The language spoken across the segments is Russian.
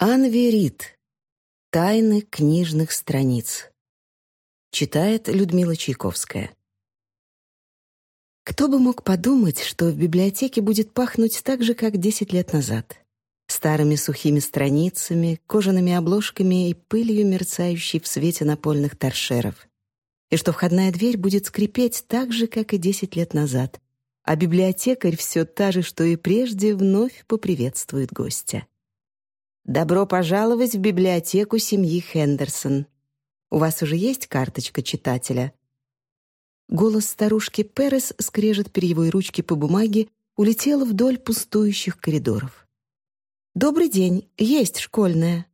Анверит. Тайны книжных страниц. Читает Людмила Чайковская. Кто бы мог подумать, что в библиотеке будет пахнуть так же, как 10 лет назад. Старыми сухими страницами, кожаными обложками и пылью, мерцающей в свете напольных торшеров. И что входная дверь будет скрипеть так же, как и 10 лет назад, а библиотекарь все та же, что и прежде, вновь поприветствует гостя. «Добро пожаловать в библиотеку семьи Хендерсон. У вас уже есть карточка читателя?» Голос старушки Перес скрежет перьевой ручки по бумаге, улетела вдоль пустующих коридоров. «Добрый день, есть школьная.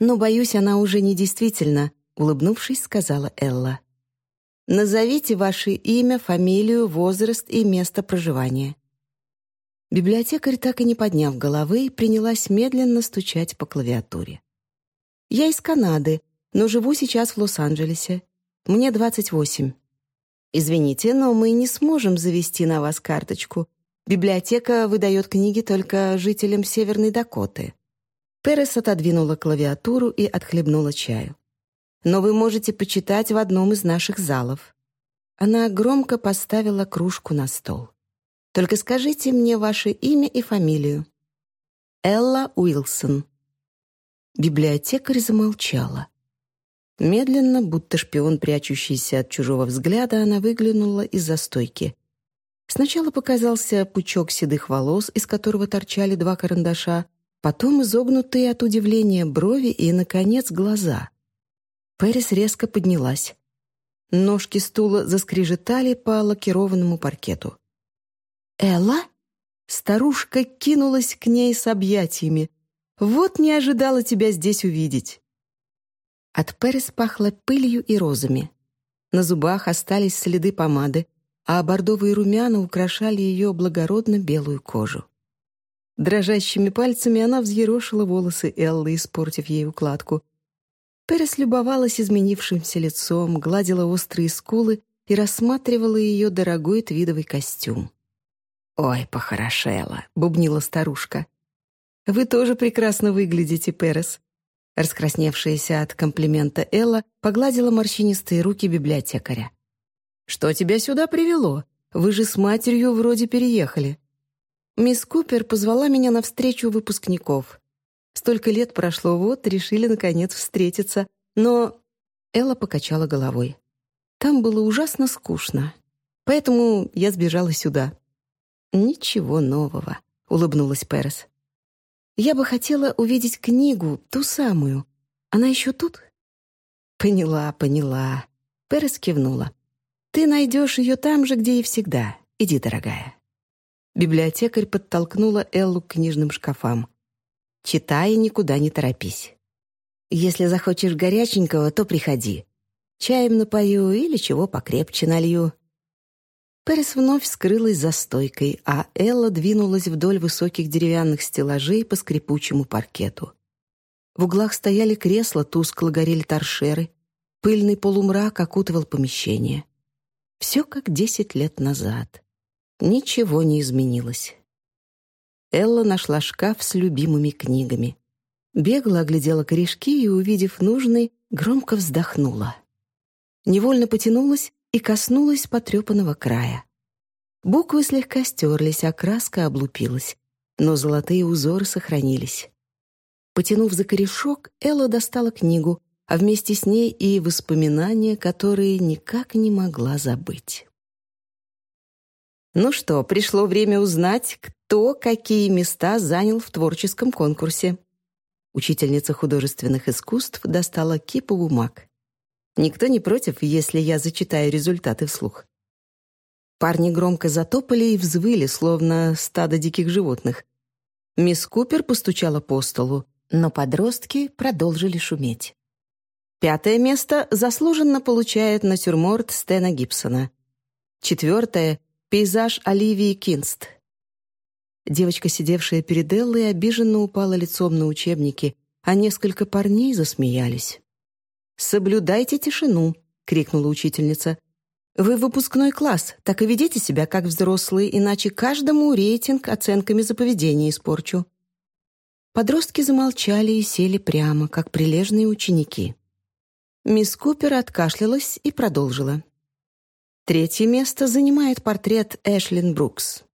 Но, боюсь, она уже не действительно», — улыбнувшись, сказала Элла. Назовите ваше имя, фамилию, возраст и место проживания». Библиотекарь, так и не подняв головы, принялась медленно стучать по клавиатуре. «Я из Канады, но живу сейчас в Лос-Анджелесе. Мне 28. Извините, но мы не сможем завести на вас карточку. Библиотека выдает книги только жителям Северной Дакоты». Перес отодвинула клавиатуру и отхлебнула чаю но вы можете почитать в одном из наших залов». Она громко поставила кружку на стол. «Только скажите мне ваше имя и фамилию». «Элла Уилсон». Библиотекарь замолчала. Медленно, будто шпион, прячущийся от чужого взгляда, она выглянула из-за стойки. Сначала показался пучок седых волос, из которого торчали два карандаша, потом изогнутые от удивления брови и, наконец, глаза — Пэрис резко поднялась. Ножки стула заскрежетали по лакированному паркету. «Элла?» Старушка кинулась к ней с объятиями. «Вот не ожидала тебя здесь увидеть». От Пэрис пахло пылью и розами. На зубах остались следы помады, а бордовые румяна украшали ее благородно белую кожу. Дрожащими пальцами она взъерошила волосы Эллы, испортив ей укладку, Перес любовалась изменившимся лицом, гладила острые скулы и рассматривала ее дорогой твидовый костюм. «Ой, похорошела», — бубнила старушка. «Вы тоже прекрасно выглядите, Перес». Раскрасневшаяся от комплимента Элла погладила морщинистые руки библиотекаря. «Что тебя сюда привело? Вы же с матерью вроде переехали». Мисс Купер позвала меня на встречу выпускников. Столько лет прошло, вот, решили, наконец, встретиться. Но Элла покачала головой. Там было ужасно скучно. Поэтому я сбежала сюда. «Ничего нового», — улыбнулась Перес. «Я бы хотела увидеть книгу, ту самую. Она еще тут?» «Поняла, поняла». Перес кивнула. «Ты найдешь ее там же, где и всегда. Иди, дорогая». Библиотекарь подтолкнула Эллу к книжным шкафам. Читай и никуда не торопись. Если захочешь горяченького, то приходи. Чаем напою или чего покрепче налью». Перес вновь скрылась за стойкой, а Элла двинулась вдоль высоких деревянных стеллажей по скрипучему паркету. В углах стояли кресла, тускло горели торшеры. Пыльный полумрак окутывал помещение. Все как десять лет назад. Ничего не изменилось. Элла нашла шкаф с любимыми книгами. Бегло оглядела корешки и, увидев нужный, громко вздохнула. Невольно потянулась и коснулась потрепанного края. Буквы слегка стерлись, а краска облупилась, но золотые узоры сохранились. Потянув за корешок, Элла достала книгу, а вместе с ней и воспоминания, которые никак не могла забыть. Ну что, пришло время узнать, кто какие места занял в творческом конкурсе. Учительница художественных искусств достала кипу бумаг. Никто не против, если я зачитаю результаты вслух. Парни громко затопали и взвыли, словно стадо диких животных. Мисс Купер постучала по столу, но подростки продолжили шуметь. Пятое место заслуженно получает натюрморт Стена Гибсона. Четвертое — пейзаж Оливии Кинст — Девочка, сидевшая перед Эллой, обиженно упала лицом на учебники, а несколько парней засмеялись. «Соблюдайте тишину!» — крикнула учительница. «Вы выпускной класс, так и ведите себя как взрослые, иначе каждому рейтинг оценками за поведение испорчу». Подростки замолчали и сели прямо, как прилежные ученики. Мисс Купер откашлялась и продолжила. Третье место занимает портрет Эшлин Брукс.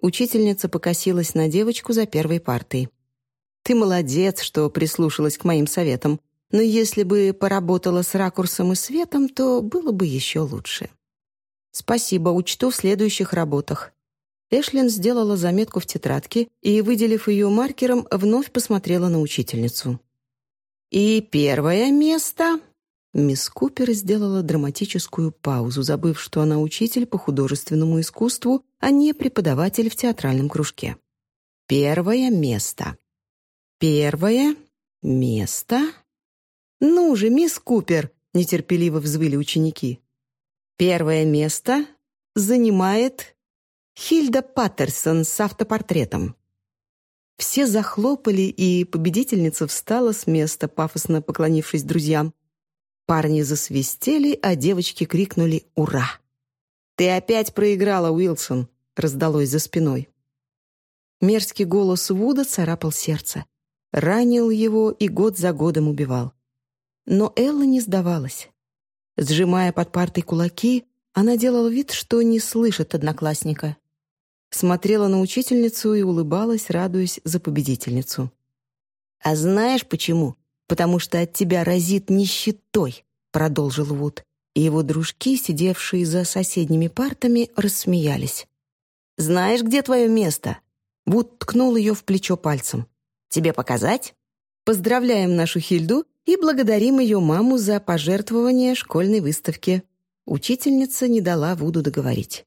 Учительница покосилась на девочку за первой партой. «Ты молодец, что прислушалась к моим советам, но если бы поработала с ракурсом и светом, то было бы еще лучше». «Спасибо, учту в следующих работах». Эшлин сделала заметку в тетрадке и, выделив ее маркером, вновь посмотрела на учительницу. «И первое место...» Мисс Купер сделала драматическую паузу, забыв, что она учитель по художественному искусству, а не преподаватель в театральном кружке. «Первое место. Первое место...» «Ну же, мисс Купер!» — нетерпеливо взвыли ученики. «Первое место занимает Хильда Паттерсон с автопортретом». Все захлопали, и победительница встала с места, пафосно поклонившись друзьям. Парни засвистели, а девочки крикнули «Ура!». «Ты опять проиграла, Уилсон!» — раздалось за спиной. Мерзкий голос Вуда царапал сердце. Ранил его и год за годом убивал. Но Элла не сдавалась. Сжимая под партой кулаки, она делала вид, что не слышит одноклассника. Смотрела на учительницу и улыбалась, радуясь за победительницу. «А знаешь почему?» потому что от тебя разит нищетой», — продолжил Вуд. И его дружки, сидевшие за соседними партами, рассмеялись. «Знаешь, где твое место?» Вуд ткнул ее в плечо пальцем. «Тебе показать?» «Поздравляем нашу Хильду и благодарим ее маму за пожертвование школьной выставки». Учительница не дала Вуду договорить.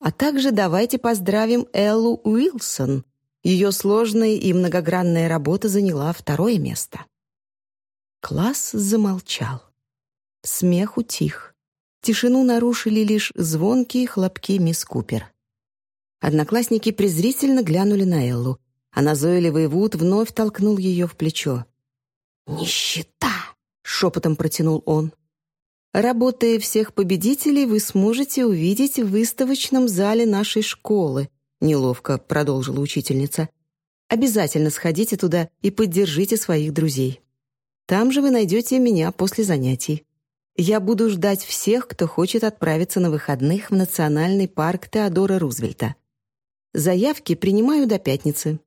«А также давайте поздравим Эллу Уилсон. Ее сложная и многогранная работа заняла второе место». Класс замолчал. Смех утих. Тишину нарушили лишь звонкие хлопки мисс Купер. Одноклассники презрительно глянули на Эллу, а назойливый Вуд вновь толкнул ее в плечо. «Нищета!» — шепотом протянул он. «Работая всех победителей, вы сможете увидеть в выставочном зале нашей школы», — неловко продолжила учительница. «Обязательно сходите туда и поддержите своих друзей». Там же вы найдете меня после занятий. Я буду ждать всех, кто хочет отправиться на выходных в Национальный парк Теодора Рузвельта. Заявки принимаю до пятницы.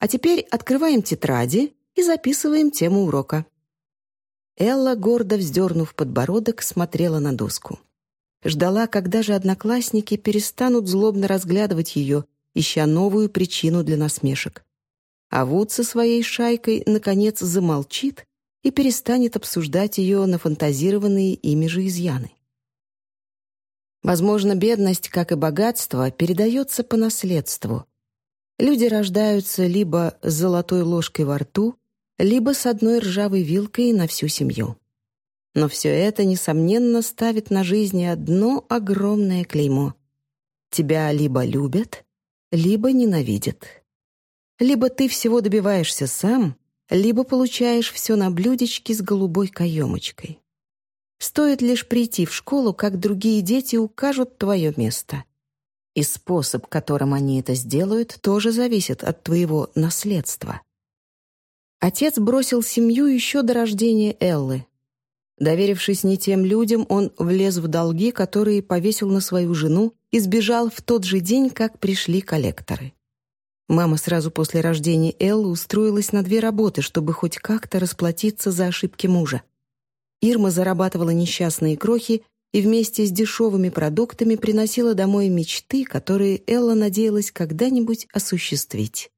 А теперь открываем тетради и записываем тему урока». Элла, гордо вздернув подбородок, смотрела на доску. Ждала, когда же одноклассники перестанут злобно разглядывать ее, ища новую причину для насмешек. А Вуд со своей шайкой, наконец, замолчит и перестанет обсуждать ее нафантазированные ими же изъяны. Возможно, бедность, как и богатство, передается по наследству. Люди рождаются либо с золотой ложкой во рту, либо с одной ржавой вилкой на всю семью. Но все это, несомненно, ставит на жизни одно огромное клеймо. Тебя либо любят, либо ненавидят. Либо ты всего добиваешься сам, либо получаешь все на блюдечке с голубой каемочкой. Стоит лишь прийти в школу, как другие дети укажут твое место. И способ, которым они это сделают, тоже зависит от твоего наследства. Отец бросил семью еще до рождения Эллы. Доверившись не тем людям, он влез в долги, которые повесил на свою жену и сбежал в тот же день, как пришли коллекторы. Мама сразу после рождения Эллы устроилась на две работы, чтобы хоть как-то расплатиться за ошибки мужа. Ирма зарабатывала несчастные крохи и вместе с дешевыми продуктами приносила домой мечты, которые Элла надеялась когда-нибудь осуществить.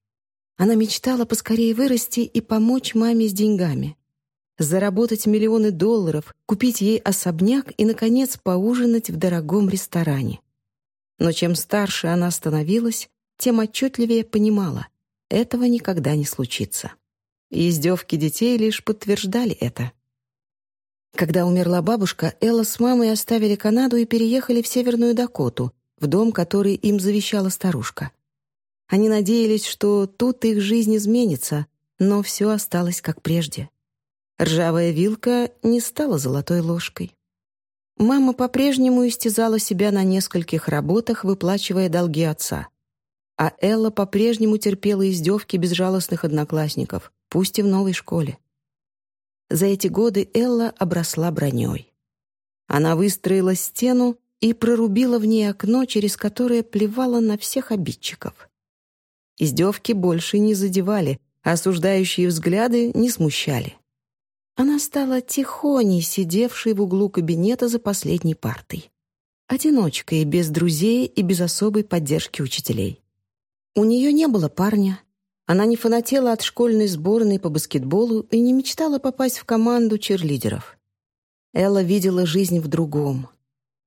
Она мечтала поскорее вырасти и помочь маме с деньгами. Заработать миллионы долларов, купить ей особняк и, наконец, поужинать в дорогом ресторане. Но чем старше она становилась, тем отчетливее понимала — этого никогда не случится. И издевки детей лишь подтверждали это. Когда умерла бабушка, Элла с мамой оставили Канаду и переехали в Северную Дакоту, в дом, который им завещала старушка. Они надеялись, что тут их жизнь изменится, но все осталось как прежде. Ржавая вилка не стала золотой ложкой. Мама по-прежнему истязала себя на нескольких работах, выплачивая долги отца. а Элла по-прежнему терпела издевки безжалостных одноклассников, пусть и в новой школе. За эти годы Элла обросла броней. Она выстроила стену и прорубила в ней окно, через которое плевала на всех обидчиков. Издевки больше не задевали, осуждающие взгляды не смущали. Она стала тихоней, сидевшей в углу кабинета за последней партой. Одиночкой, без друзей и без особой поддержки учителей. У нее не было парня. Она не фанатела от школьной сборной по баскетболу и не мечтала попасть в команду черлидеров. Элла видела жизнь в другом.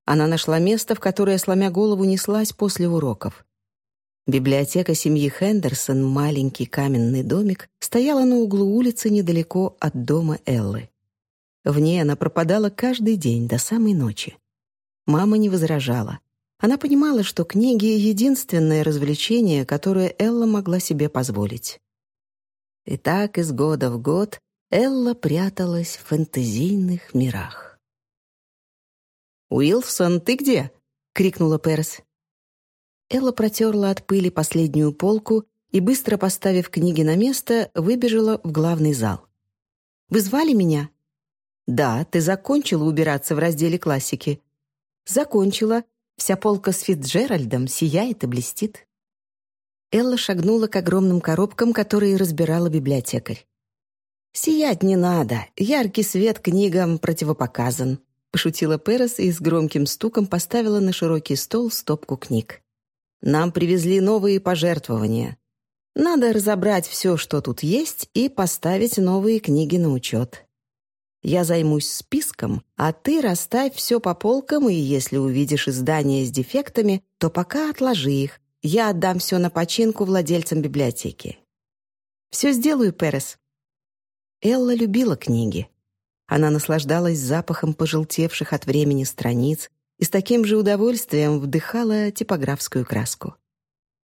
Она нашла место, в которое, сломя голову, неслась после уроков. Библиотека семьи Хендерсон, маленький каменный домик, стояла на углу улицы недалеко от дома Эллы. В ней она пропадала каждый день до самой ночи. Мама не возражала. Она понимала, что книги — единственное развлечение, которое Элла могла себе позволить. И так из года в год Элла пряталась в фэнтезийных мирах. «Уилсон, ты где?» — крикнула Перс. Элла протерла от пыли последнюю полку и, быстро поставив книги на место, выбежала в главный зал. «Вы звали меня?» «Да, ты закончила убираться в разделе классики». «Закончила. Вся полка с Фитджеральдом сияет и блестит». Элла шагнула к огромным коробкам, которые разбирала библиотекарь. «Сиять не надо. Яркий свет книгам противопоказан», — пошутила Перес и с громким стуком поставила на широкий стол стопку книг. «Нам привезли новые пожертвования. Надо разобрать все, что тут есть, и поставить новые книги на учет. Я займусь списком, а ты расставь все по полкам, и если увидишь издания с дефектами, то пока отложи их. Я отдам все на починку владельцам библиотеки». «Все сделаю, Перес», Элла любила книги. Она наслаждалась запахом пожелтевших от времени страниц и с таким же удовольствием вдыхала типографскую краску.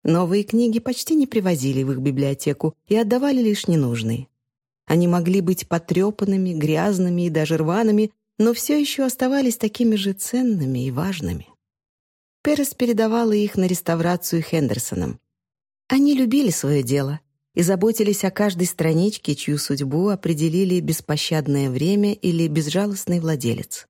Новые книги почти не привозили в их библиотеку и отдавали лишь ненужные. Они могли быть потрепанными, грязными и даже рваными, но все еще оставались такими же ценными и важными. Перес передавала их на реставрацию Хендерсонам. Они любили свое дело, и заботились о каждой страничке, чью судьбу определили беспощадное время или безжалостный владелец.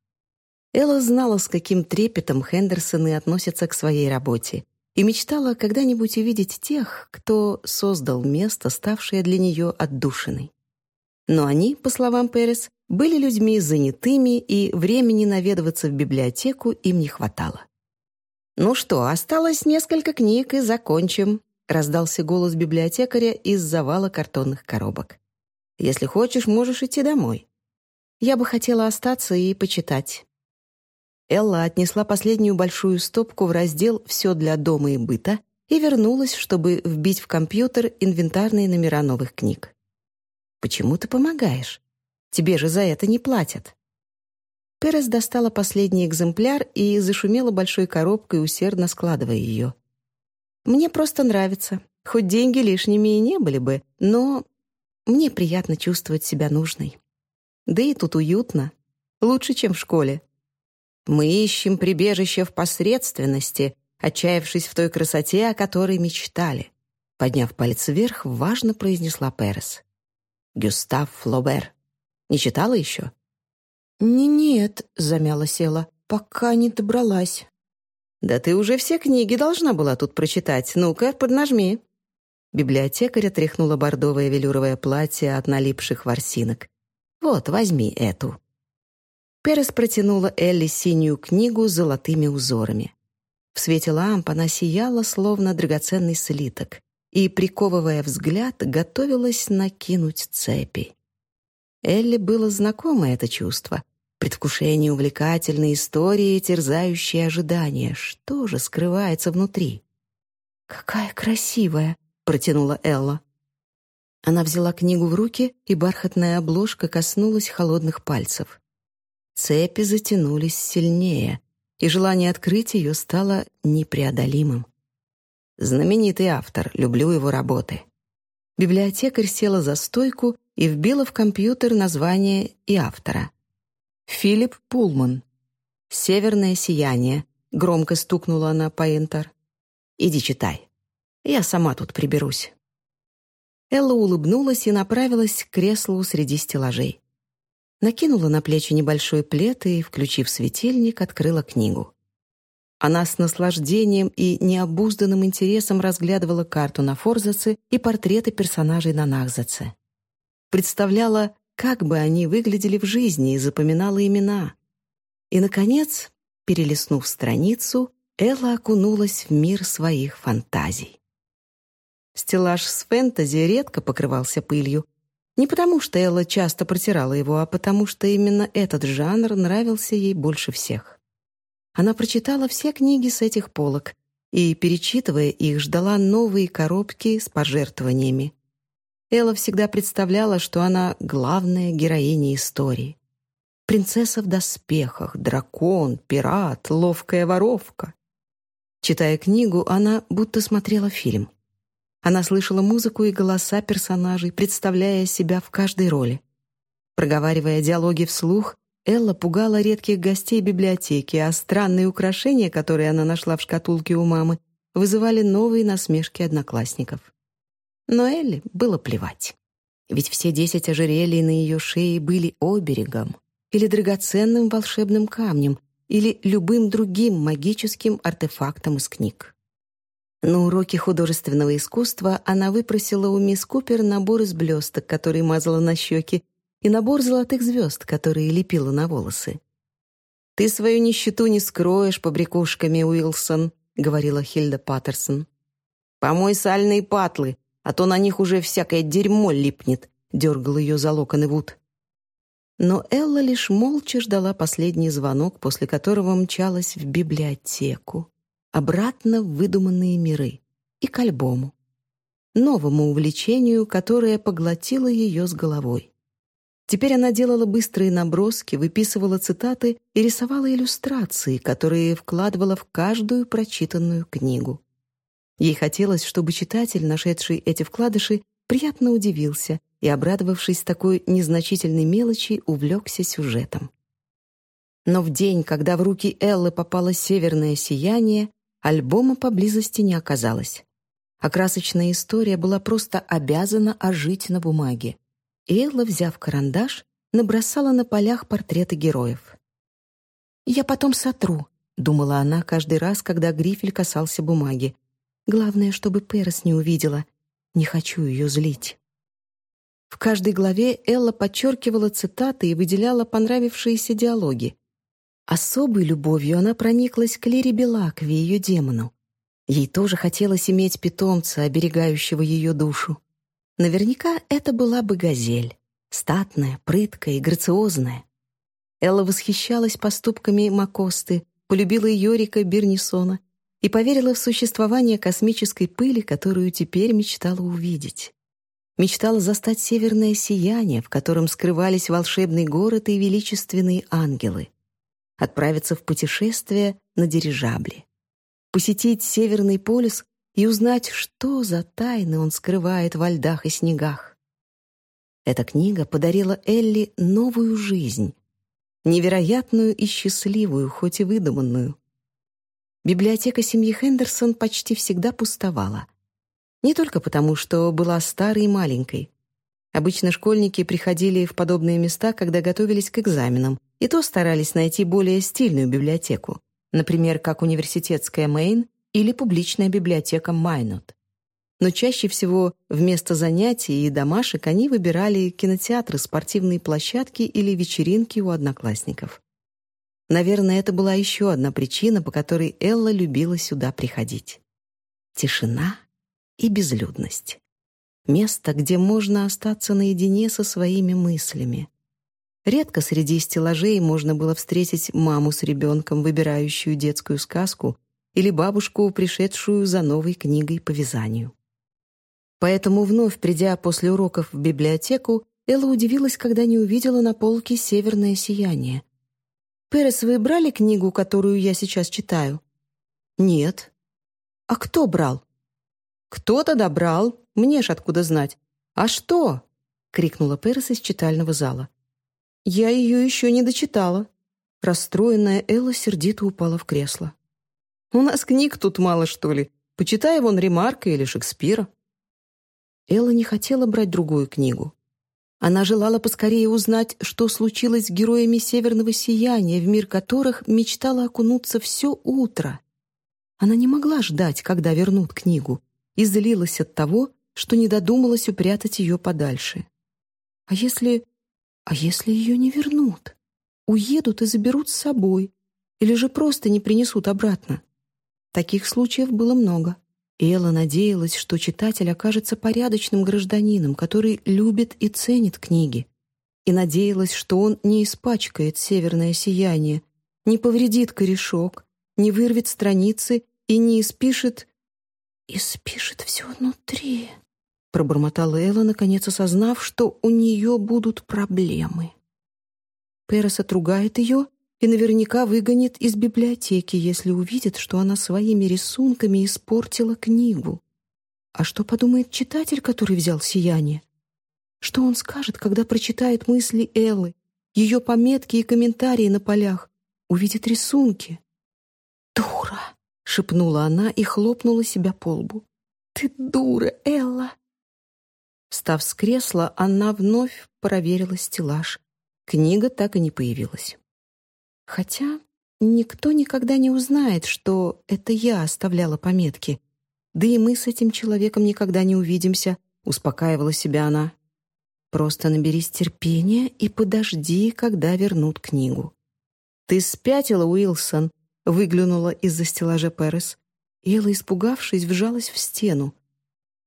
Элла знала, с каким трепетом Хендерсоны относятся к своей работе, и мечтала когда-нибудь увидеть тех, кто создал место, ставшее для нее отдушиной. Но они, по словам Перес, были людьми занятыми, и времени наведываться в библиотеку им не хватало. «Ну что, осталось несколько книг, и закончим», — раздался голос библиотекаря из завала картонных коробок. «Если хочешь, можешь идти домой. Я бы хотела остаться и почитать». Элла отнесла последнюю большую стопку в раздел «Все для дома и быта» и вернулась, чтобы вбить в компьютер инвентарные номера новых книг. «Почему ты помогаешь? Тебе же за это не платят». Перес достала последний экземпляр и зашумела большой коробкой, усердно складывая ее. Мне просто нравится. Хоть деньги лишними и не были бы, но мне приятно чувствовать себя нужной. Да и тут уютно. Лучше, чем в школе. Мы ищем прибежище в посредственности, отчаявшись в той красоте, о которой мечтали. Подняв палец вверх, важно произнесла Перес. Гюстав Флобер. Не читала еще? Не «Нет», — замяла села, — «пока не добралась». «Да ты уже все книги должна была тут прочитать. Ну-ка, поднажми». Библиотекарь отряхнула бордовое велюровое платье от налипших ворсинок. «Вот, возьми эту». Перес протянула Элли синюю книгу с золотыми узорами. В свете ламп она сияла, словно драгоценный слиток, и, приковывая взгляд, готовилась накинуть цепи. Элли было знакомо это чувство — Предвкушение увлекательной истории, терзающее ожидания. Что же скрывается внутри? «Какая красивая!» — протянула Элла. Она взяла книгу в руки, и бархатная обложка коснулась холодных пальцев. Цепи затянулись сильнее, и желание открыть ее стало непреодолимым. Знаменитый автор, люблю его работы. Библиотекарь села за стойку и вбила в компьютер название и автора. Филипп Пулман. «Северное сияние», — громко стукнула она по Энтер. «Иди читай». Я сама тут приберусь». Элла улыбнулась и направилась к креслу среди стеллажей. Накинула на плечи небольшой плед и, включив светильник, открыла книгу. Она с наслаждением и необузданным интересом разглядывала карту на Форзаце и портреты персонажей на Нахзаце. Представляла, как бы они выглядели в жизни, и запоминала имена. И, наконец, перелистнув страницу, Элла окунулась в мир своих фантазий. Стеллаж с фэнтези редко покрывался пылью. Не потому, что Элла часто протирала его, а потому, что именно этот жанр нравился ей больше всех. Она прочитала все книги с этих полок и, перечитывая их, ждала новые коробки с пожертвованиями. Элла всегда представляла, что она главная героиня истории. Принцесса в доспехах, дракон, пират, ловкая воровка. Читая книгу, она будто смотрела фильм — она слышала музыку и голоса персонажей, представляя себя в каждой роли. Проговаривая диалоги вслух, Элла пугала редких гостей библиотеки, а странные украшения, которые она нашла в шкатулке у мамы, вызывали новые насмешки одноклассников. Но Элли было плевать. Ведь все десять ожерелий на ее шее были оберегом или драгоценным волшебным камнем или любым другим магическим артефактом из книг. На уроке художественного искусства она выпросила у мисс Купер набор из блесток, который мазала на щеки, и набор золотых звезд, которые лепила на волосы. «Ты свою нищету не скроешь побрякушками, Уилсон», — говорила Хильда Паттерсон. «Помой сальные патлы, а то на них уже всякое дерьмо липнет», — дергал ее за локоны Вуд. Но Элла лишь молча ждала последний звонок, после которого мчалась в библиотеку обратно в выдуманные миры и к альбому, новому увлечению, которое поглотило ее с головой. Теперь она делала быстрые наброски, выписывала цитаты и рисовала иллюстрации, которые вкладывала в каждую прочитанную книгу. Ей хотелось, чтобы читатель, нашедший эти вкладыши, приятно удивился и, обрадовавшись такой незначительной мелочи, увлекся сюжетом. Но в день, когда в руки Эллы попало северное сияние, Альбома поблизости не оказалось. А красочная история была просто обязана ожить на бумаге. Элла, взяв карандаш, набросала на полях портреты героев. «Я потом сотру», — думала она каждый раз, когда грифель касался бумаги. «Главное, чтобы Перес не увидела. Не хочу ее злить». В каждой главе Элла подчеркивала цитаты и выделяла понравившиеся диалоги. Особой любовью она прониклась к Лере Белакове, ее демону. Ей тоже хотелось иметь питомца, оберегающего ее душу. Наверняка это была бы газель. Статная, прыткая и грациозная. Элла восхищалась поступками Макосты, полюбила Йорика Бирнисона и поверила в существование космической пыли, которую теперь мечтала увидеть. Мечтала застать северное сияние, в котором скрывались волшебный город и величественные ангелы отправиться в путешествие на дирижабле, посетить Северный полюс и узнать, что за тайны он скрывает во льдах и снегах. Эта книга подарила Элли новую жизнь, невероятную и счастливую, хоть и выдуманную. Библиотека семьи Хендерсон почти всегда пустовала. Не только потому, что была старой и маленькой. Обычно школьники приходили в подобные места, когда готовились к экзаменам, и то старались найти более стильную библиотеку, например, как университетская Мэйн или публичная библиотека Майнот. Но чаще всего вместо занятий и домашек они выбирали кинотеатры, спортивные площадки или вечеринки у одноклассников. Наверное, это была еще одна причина, по которой Элла любила сюда приходить. Тишина и безлюдность. Место, где можно остаться наедине со своими мыслями. Редко среди стеллажей можно было встретить маму с ребенком, выбирающую детскую сказку, или бабушку, пришедшую за новой книгой по вязанию. Поэтому, вновь придя после уроков в библиотеку, Элла удивилась, когда не увидела на полке «Северное сияние». «Перес, вы брали книгу, которую я сейчас читаю?» «Нет». «А кто брал?» «Кто-то добрал. Мне ж откуда знать. А что?» — крикнула Перес из читального зала. Я ее еще не дочитала. Расстроенная Элла сердито упала в кресло. «У нас книг тут мало, что ли? Почитай вон Ремарка или Шекспира». Элла не хотела брать другую книгу. Она желала поскорее узнать, что случилось с героями Северного Сияния, в мир которых мечтала окунуться все утро. Она не могла ждать, когда вернут книгу, и злилась от того, что не додумалась упрятать ее подальше. А если... а если ее не вернут? Уедут и заберут с собой, или же просто не принесут обратно? Таких случаев было много. Элла надеялась, что читатель окажется порядочным гражданином, который любит и ценит книги. И надеялась, что он не испачкает северное сияние, не повредит корешок, не вырвет страницы и не испишет... «Испишет все внутри», — пробормотала Элла, наконец осознав, что у нее будут проблемы. Перес отругает ее и наверняка выгонит из библиотеки, если увидит, что она своими рисунками испортила книгу. А что подумает читатель, который взял сияние? Что он скажет, когда прочитает мысли Эллы, ее пометки и комментарии на полях, увидит рисунки? «Дура!» — шепнула она и хлопнула себя по лбу. «Ты дура, Элла!» Встав с кресла, она вновь проверила стеллаж. Книга так и не появилась. Хотя никто никогда не узнает, что это я оставляла пометки. Да и мы с этим человеком никогда не увидимся, успокаивала себя она. Просто наберись терпения и подожди, когда вернут книгу. «Ты спятила, Уилсон?» — выглянула из-за стеллажа Перес. Элла, испугавшись, вжалась в стену.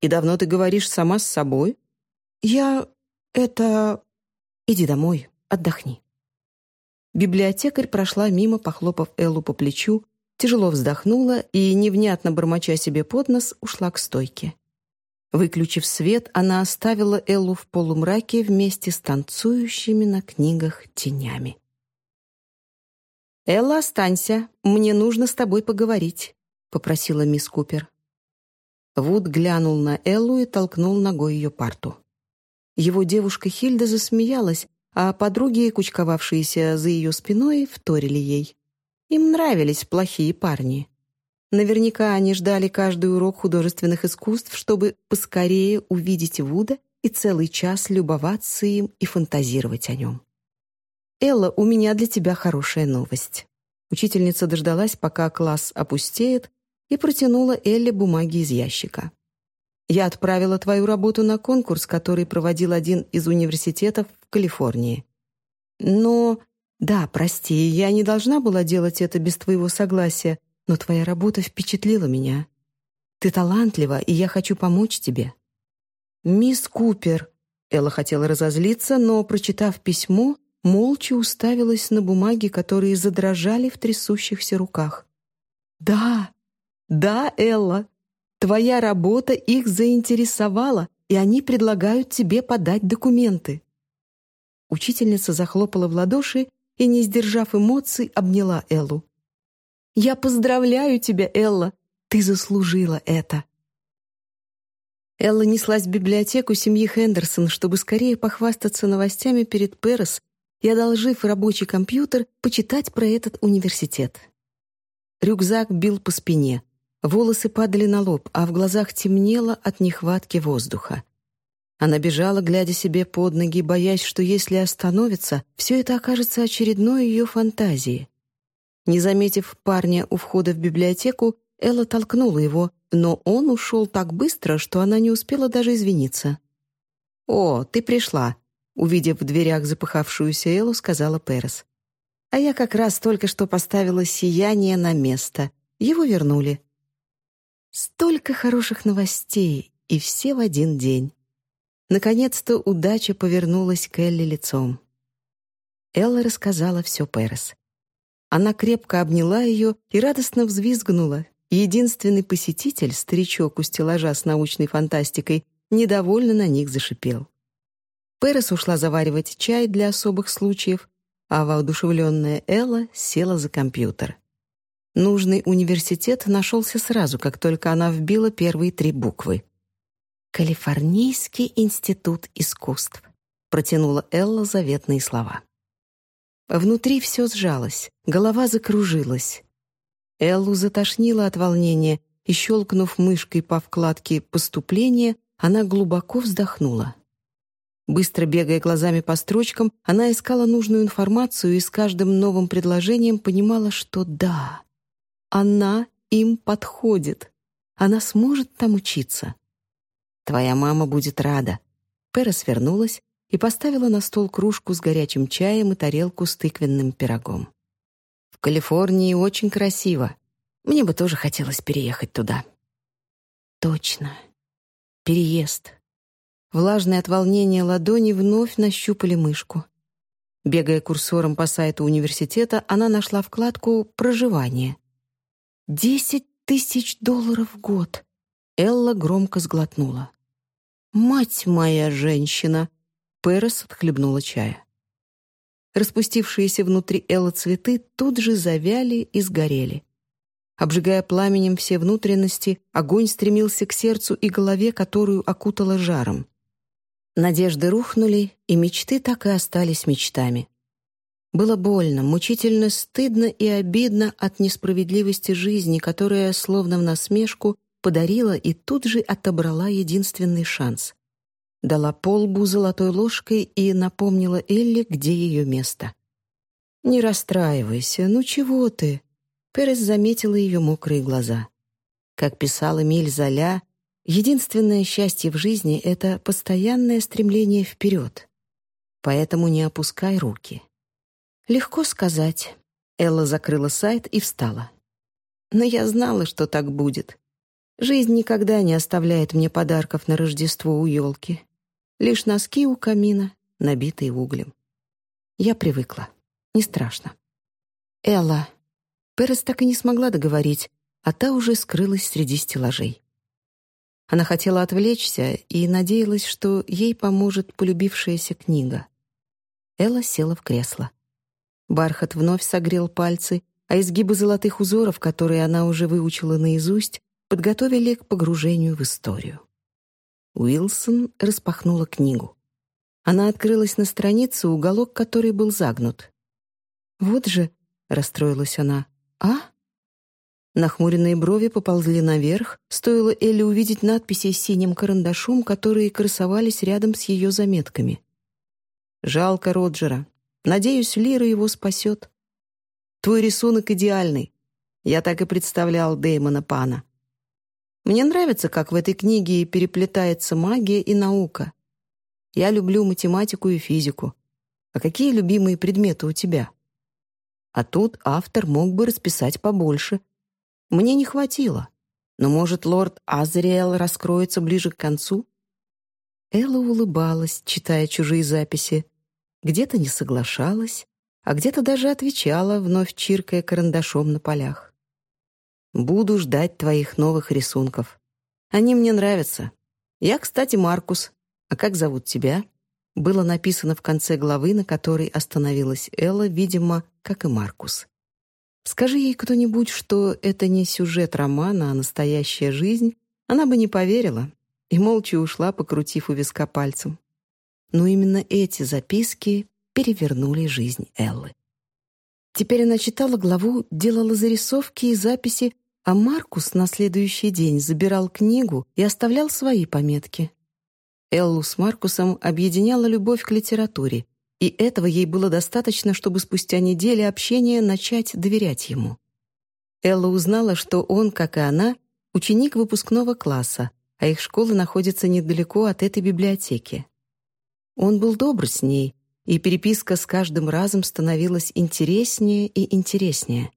«И давно ты говоришь сама с собой?» «Я... это... Иди домой, отдохни». Библиотекарь прошла мимо, похлопав Эллу по плечу, тяжело вздохнула и, невнятно бормоча себе под нос, ушла к стойке. Выключив свет, она оставила Эллу в полумраке вместе с танцующими на книгах тенями. «Элла, останься, мне нужно с тобой поговорить», — попросила мисс Купер. Вуд глянул на Эллу и толкнул ногой ее парту. Его девушка Хильда засмеялась, а подруги, кучковавшиеся за ее спиной, вторили ей. Им нравились плохие парни. Наверняка они ждали каждый урок художественных искусств, чтобы поскорее увидеть Вуда и целый час любоваться им и фантазировать о нем. «Элла, у меня для тебя хорошая новость». Учительница дождалась, пока класс опустеет, и протянула Элле бумаги из ящика. «Я отправила твою работу на конкурс, который проводил один из университетов Калифорнии. Но... Да, прости, я не должна была делать это без твоего согласия, но твоя работа впечатлила меня. Ты талантлива, и я хочу помочь тебе. Мисс Купер. Элла хотела разозлиться, но, прочитав письмо, молча уставилась на бумаги, которые задрожали в трясущихся руках. «Да, да, Элла, твоя работа их заинтересовала, и они предлагают тебе подать документы. Учительница захлопала в ладоши и, не сдержав эмоций, обняла Эллу. «Я поздравляю тебя, Элла! Ты заслужила это!» Элла неслась в библиотеку семьи Хендерсон, чтобы скорее похвастаться новостями перед Перес и, одолжив рабочий компьютер, почитать про этот университет. Рюкзак бил по спине, волосы падали на лоб, а в глазах темнело от нехватки воздуха. Она бежала, глядя себе под ноги, боясь, что если остановится, все это окажется очередной ее фантазией. Не заметив парня у входа в библиотеку, Элла толкнула его, но он ушел так быстро, что она не успела даже извиниться. «О, ты пришла», — увидев в дверях запыхавшуюся Эллу, сказала Перес. «А я как раз только что поставила сияние на место. Его вернули». Столько хороших новостей, и все в один день. Наконец-то удача повернулась к Элли лицом. Элла рассказала все Перес. Она крепко обняла ее и радостно взвизгнула. Единственный посетитель, старичок у стеллажа с научной фантастикой, недовольно на них зашипел. Перес ушла заваривать чай для особых случаев, а воодушевленная Элла села за компьютер. Нужный университет нашелся сразу, как только она вбила первые три буквы. «Калифорнийский институт искусств», — протянула Элла заветные слова. Внутри все сжалось, голова закружилась. Эллу затошнило от волнения, и, щелкнув мышкой по вкладке «Поступление», она глубоко вздохнула. Быстро бегая глазами по строчкам, она искала нужную информацию и с каждым новым предложением понимала, что да, она им подходит. Она сможет там учиться. «Твоя мама будет рада». Пера свернулась и поставила на стол кружку с горячим чаем и тарелку с тыквенным пирогом. «В Калифорнии очень красиво. Мне бы тоже хотелось переехать туда». «Точно. Переезд». Влажные от волнения ладони вновь нащупали мышку. Бегая курсором по сайту университета, она нашла вкладку «Проживание». «Десять тысяч долларов в год!» Элла громко сглотнула. «Мать моя женщина!» Перес отхлебнула чая. Распустившиеся внутри Элла цветы тут же завяли и сгорели. Обжигая пламенем все внутренности, огонь стремился к сердцу и голове, которую окутала жаром. Надежды рухнули, и мечты так и остались мечтами. Было больно, мучительно стыдно и обидно от несправедливости жизни, которая, словно в насмешку, подарила и тут же отобрала единственный шанс. Дала полбу золотой ложкой и напомнила Элли, где ее место. «Не расстраивайся, ну чего ты?» Перес заметила ее мокрые глаза. Как писала Миль Золя, Единственное счастье в жизни — это постоянное стремление вперед. Поэтому не опускай руки. Легко сказать. Элла закрыла сайт и встала. Но я знала, что так будет. Жизнь никогда не оставляет мне подарков на Рождество у елки. Лишь носки у камина, набитые углем. Я привыкла. Не страшно. Элла. Перес так и не смогла договорить, а та уже скрылась среди стеллажей. Она хотела отвлечься и надеялась, что ей поможет полюбившаяся книга. Элла села в кресло. Бархат вновь согрел пальцы, а изгибы золотых узоров, которые она уже выучила наизусть, подготовили к погружению в историю. Уилсон распахнула книгу. Она открылась на странице, уголок которой был загнут. «Вот же», — расстроилась она, — «а?» Нахмуренные брови поползли наверх, стоило Элли увидеть надписи синим карандашом, которые красовались рядом с ее заметками. «Жалко Роджера. Надеюсь, Лира его спасет. Твой рисунок идеальный. Я так и представлял Дэймона Пана. Мне нравится, как в этой книге переплетается магия и наука. Я люблю математику и физику. А какие любимые предметы у тебя?» А тут автор мог бы расписать побольше — мне не хватило. Но, может, лорд Азриэл раскроется ближе к концу? Элла улыбалась, читая чужие записи. Где-то не соглашалась, а где-то даже отвечала, вновь чиркая карандашом на полях. «Буду ждать твоих новых рисунков. Они мне нравятся. Я, кстати, Маркус. А как зовут тебя?» Было написано в конце главы, на которой остановилась Элла, видимо, как и Маркус. Скажи ей кто-нибудь, что это не сюжет романа, а настоящая жизнь, она бы не поверила и молча ушла, покрутив у виска пальцем. Но именно эти записки перевернули жизнь Эллы. Теперь она читала главу, делала зарисовки и записи, а Маркус на следующий день забирал книгу и оставлял свои пометки. Эллу с Маркусом объединяла любовь к литературе, и этого ей было достаточно, чтобы спустя недели общения начать доверять ему. Элла узнала, что он, как и она, ученик выпускного класса, а их школа находится недалеко от этой библиотеки. Он был добр с ней, и переписка с каждым разом становилась интереснее и интереснее.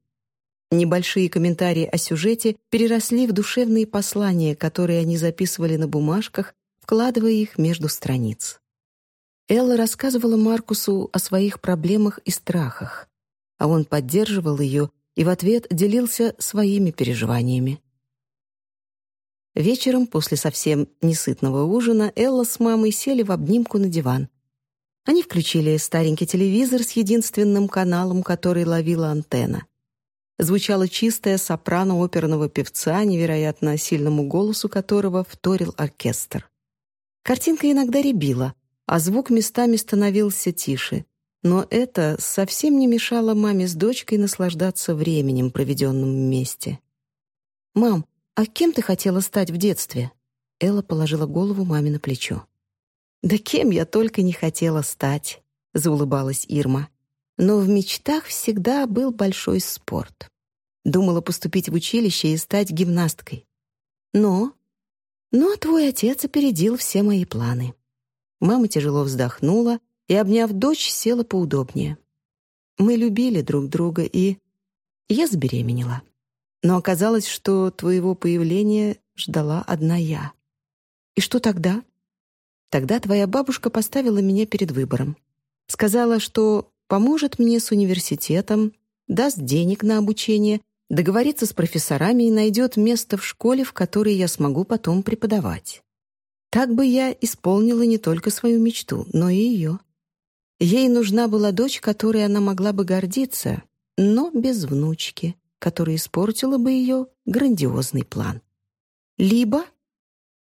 Небольшие комментарии о сюжете переросли в душевные послания, которые они записывали на бумажках, вкладывая их между страниц. Элла рассказывала Маркусу о своих проблемах и страхах, а он поддерживал ее и в ответ делился своими переживаниями. Вечером, после совсем несытного ужина, Элла с мамой сели в обнимку на диван. Они включили старенький телевизор с единственным каналом, который ловила антенна. Звучала чистая сопрано оперного певца, невероятно сильному голосу которого вторил оркестр. Картинка иногда рябила, а звук местами становился тише. Но это совсем не мешало маме с дочкой наслаждаться временем, проведенным вместе. «Мам, а кем ты хотела стать в детстве?» Элла положила голову маме на плечо. «Да кем я только не хотела стать», — заулыбалась Ирма. «Но в мечтах всегда был большой спорт. Думала поступить в училище и стать гимнасткой. Но... Но твой отец опередил все мои планы». Мама тяжело вздохнула и, обняв дочь, села поудобнее. Мы любили друг друга, и... Я забеременела. Но оказалось, что твоего появления ждала одна я. И что тогда? Тогда твоя бабушка поставила меня перед выбором. Сказала, что поможет мне с университетом, даст денег на обучение, договорится с профессорами и найдет место в школе, в которой я смогу потом преподавать. Так бы я исполнила не только свою мечту, но и ее. Ей нужна была дочь, которой она могла бы гордиться, но без внучки, которая испортила бы ее грандиозный план. Либо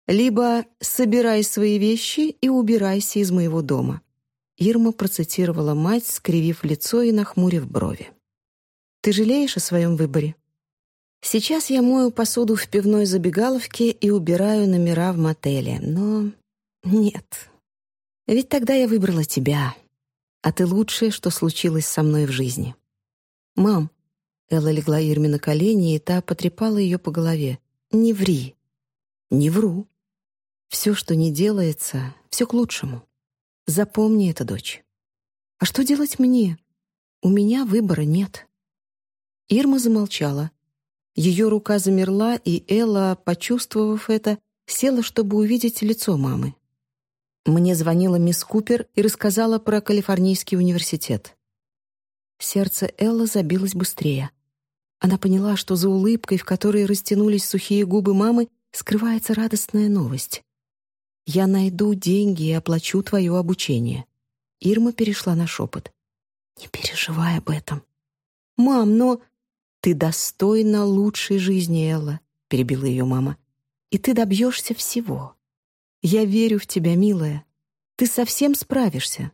либо «собирай свои вещи и убирайся из моего дома». Ирма процитировала мать, скривив лицо и нахмурив брови. «Ты жалеешь о своем выборе?» «Сейчас я мою посуду в пивной забегаловке и убираю номера в мотеле, но... нет. Ведь тогда я выбрала тебя, а ты лучшее, что случилось со мной в жизни». «Мам», — Элла легла Ирме на колени, и та потрепала ее по голове, «не ври». «Не вру. Все, что не делается, все к лучшему. Запомни это, дочь. А что делать мне? У меня выбора нет. Ирма замолчала. Ее рука замерла, и Элла, почувствовав это, села, чтобы увидеть лицо мамы. Мне звонила мисс Купер и рассказала про Калифорнийский университет. Сердце Эллы забилось быстрее. Она поняла, что за улыбкой, в которой растянулись сухие губы мамы, скрывается радостная новость. Я найду деньги и оплачу твое обучение». Ирма перешла на шепот. «Не переживай об этом». «Мам, но...» «Ты достойна лучшей жизни, Элла», — перебила ее мама. «И ты добьешься всего. Я верю в тебя, милая. Ты совсем справишься.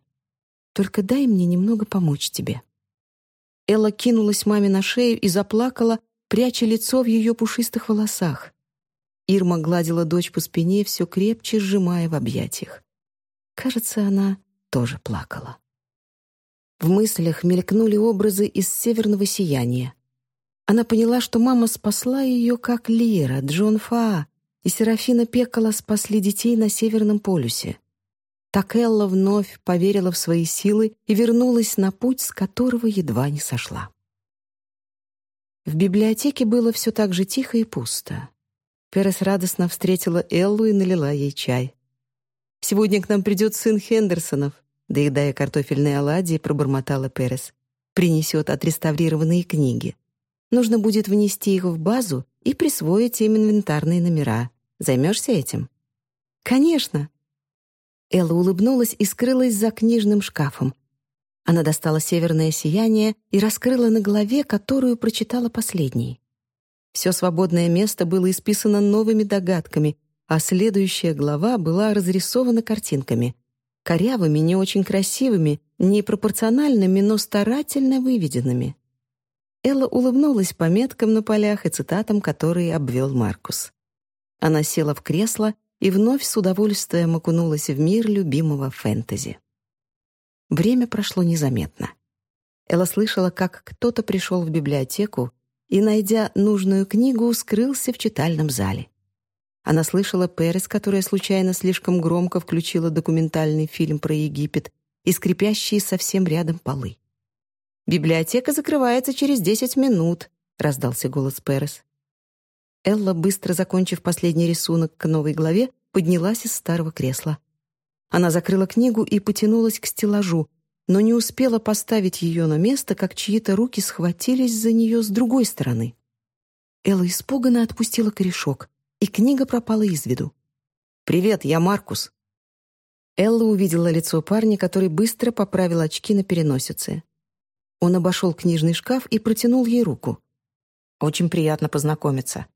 Только дай мне немного помочь тебе». Элла кинулась маме на шею и заплакала, пряча лицо в ее пушистых волосах. Ирма гладила дочь по спине, все крепче сжимая в объятиях. Кажется, она тоже плакала. В мыслях мелькнули образы из «Северного сияния». Она поняла, что мама спасла ее, как Лира, Джон Фаа и Серафина Пекала спасли детей на Северном полюсе. Так Элла вновь поверила в свои силы и вернулась на путь, с которого едва не сошла. В библиотеке было все так же тихо и пусто. Перес радостно встретила Эллу и налила ей чай. «Сегодня к нам придет сын Хендерсонов», доедая картофельные оладьи, пробормотала Перес. «Принесет отреставрированные книги. Нужно будет внести их в базу и присвоить им инвентарные номера. Займешься этим?» «Конечно!» Элла улыбнулась и скрылась за книжным шкафом. Она достала северное сияние и раскрыла на голове, которую прочитала последней. Все свободное место было исписано новыми догадками, а следующая глава была разрисована картинками. Корявыми, не очень красивыми, непропорциональными, но старательно выведенными. Элла улыбнулась пометкам на полях и цитатам, которые обвел Маркус. Она села в кресло и вновь с удовольствием окунулась в мир любимого фэнтези. Время прошло незаметно. Элла слышала, как кто-то пришел в библиотеку и, найдя нужную книгу, скрылся в читальном зале. Она слышала Перес, которая случайно слишком громко включила документальный фильм про Египет и скрипящие совсем рядом полы. «Библиотека закрывается через десять минут», — раздался голос Перес. Элла, быстро закончив последний рисунок к новой главе, поднялась из старого кресла. Она закрыла книгу и потянулась к стеллажу, но не успела поставить ее на место, как чьи-то руки схватились за нее с другой стороны. Элла испуганно отпустила корешок, и книга пропала из виду. «Привет, я Маркус». Элла увидела лицо парня, который быстро поправил очки на переносице. Он обошел книжный шкаф и протянул ей руку. «Очень приятно познакомиться».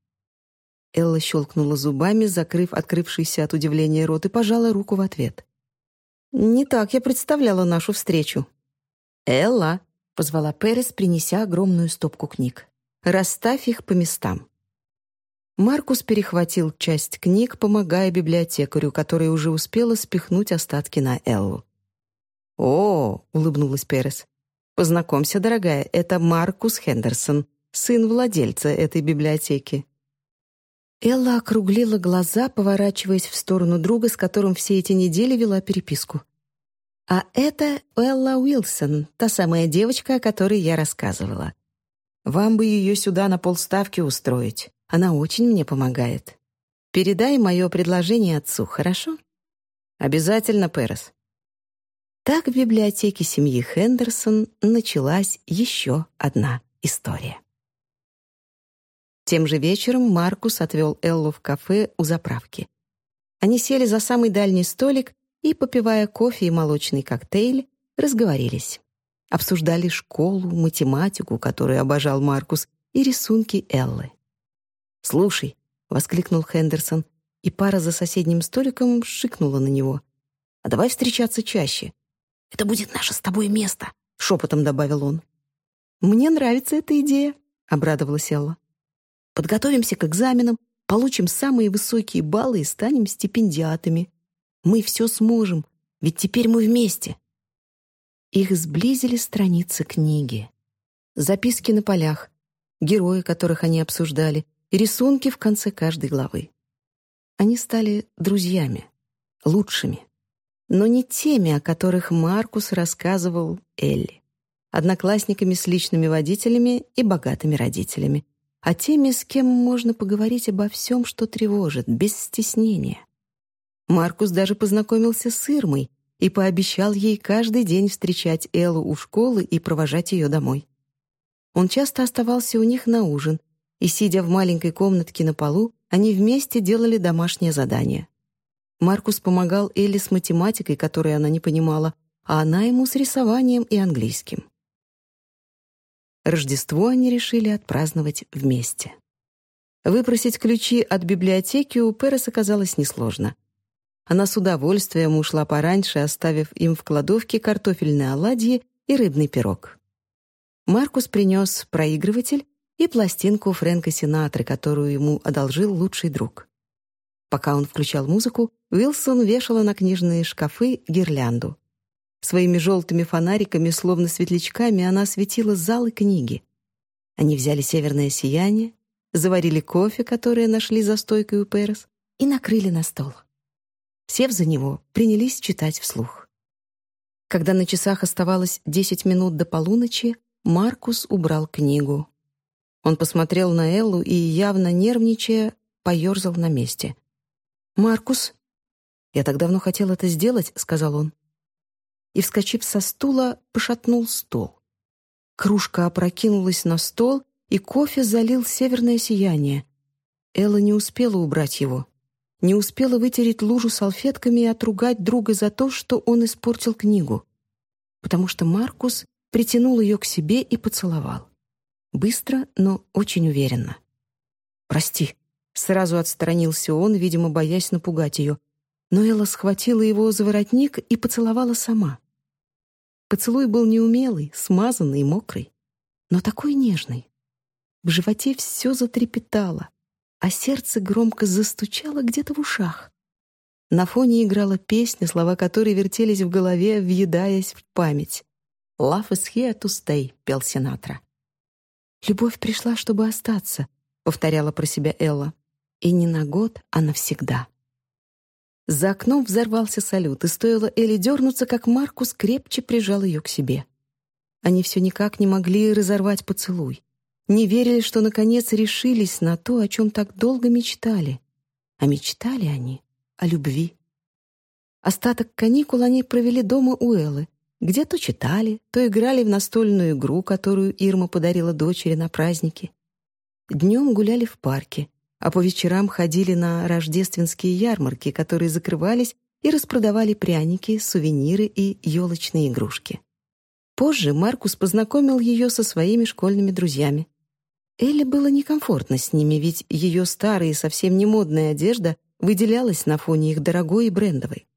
Элла щелкнула зубами, закрыв открывшийся от удивления рот, и пожала руку в ответ. Не так я представляла нашу встречу. «Элла», — позвала Перес, принеся огромную стопку книг. «Расставь их по местам». Маркус перехватил часть книг, помогая библиотекарю, которая уже успела спихнуть остатки на Эллу. «О!» — улыбнулась Перес. «Познакомься, дорогая, это Маркус Хендерсон, сын владельца этой библиотеки». Элла округлила глаза, поворачиваясь в сторону друга, с которым все эти недели вела переписку. «А это Элла Уилсон, та самая девочка, о которой я рассказывала. Вам бы ее сюда на полставки устроить. Она очень мне помогает. Передай мое предложение отцу, хорошо? Обязательно, Перес. Так в библиотеке семьи Хендерсон началась еще одна история. Тем же вечером Маркус отвел Эллу в кафе у заправки. Они сели за самый дальний столик и, попивая кофе и молочный коктейль, разговорились. Обсуждали школу, математику, которую обожал Маркус, и рисунки Эллы. «Слушай», — воскликнул Хендерсон, и пара за соседним столиком шикнула на него. «А давай встречаться чаще». «Это будет наше с тобой место», — шепотом добавил он. «Мне нравится эта идея», — обрадовалась Элла. «Подготовимся к экзаменам, получим самые высокие баллы и станем стипендиатами. Мы все сможем, ведь теперь мы вместе». Их сблизили страницы книги. Записки на полях, герои, которых они обсуждали, и рисунки в конце каждой главы. Они стали друзьями, лучшими, но не теми, о которых Маркус рассказывал Элли, одноклассниками с личными водителями и богатыми родителями, а теми, с кем можно поговорить обо всем, что тревожит, без стеснения. Маркус даже познакомился с Ирмой и пообещал ей каждый день встречать Эллу у школы и провожать ее домой. Он часто оставался у них на ужин, и, сидя в маленькой комнатке на полу, они вместе делали домашнее задание. Маркус помогал Элли с математикой, которую она не понимала, а она ему с рисованием и английским. Рождество они решили отпраздновать вместе. Выпросить ключи от библиотеки у Перес оказалось несложно. Она с удовольствием ушла пораньше, оставив им в кладовке картофельные оладьи и рыбный пирог. Маркус принес проигрыватель и пластинку Фрэнка Синатры, которую ему одолжил лучший друг. Пока он включал музыку, Уилсон вешала на книжные шкафы гирлянду. Своими желтыми фонариками, словно светлячками, она осветила залы книги. Они взяли северное сияние, заварили кофе, которое нашли за стойкой у Перес, и накрыли на стол. Сев за него, принялись читать вслух. Когда на часах оставалось десять минут до полуночи, Маркус убрал книгу. Он посмотрел на Эллу и, явно нервничая, поерзал на месте. «Маркус?» «Я так давно хотел это сделать», — сказал он. И, вскочив со стула, пошатнул стол. Кружка опрокинулась на стол, и кофе залил северное сияние. Элла не успела убрать его. Не успела вытереть лужу салфетками и отругать друга за то, что он испортил книгу. Потому что Маркус притянул ее к себе и поцеловал. Быстро, но очень уверенно. «Прости», — сразу отстранился он, видимо, боясь напугать ее. Но Элла схватила его за воротник и поцеловала сама. Поцелуй был неумелый, смазанный, мокрый, но такой нежный. В животе все затрепетало, а сердце громко застучало где-то в ушах. На фоне играла песня, слова которой вертелись в голове, въедаясь в память. «Love is here to stay», — пел Синатра. «Любовь пришла, чтобы остаться», — повторяла про себя Элла. «И не на год, а навсегда». За окном взорвался салют, и стоило Элли дернуться, как Маркус крепче прижал ее к себе. Они все никак не могли разорвать поцелуй. Не верили, что наконец решились на то, о чем так долго мечтали. А мечтали они о любви. Остаток каникул они провели дома у Эллы, где то читали, то играли в настольную игру, которую Ирма подарила дочери на праздники. Днем гуляли в парке, а по вечерам ходили на рождественские ярмарки, которые закрывались и распродавали пряники, сувениры и елочные игрушки. Позже Маркус познакомил ее со своими школьными друзьями. Элли было некомфортно с ними, ведь ее старая и совсем не модная одежда выделялась на фоне их дорогой и брендовой.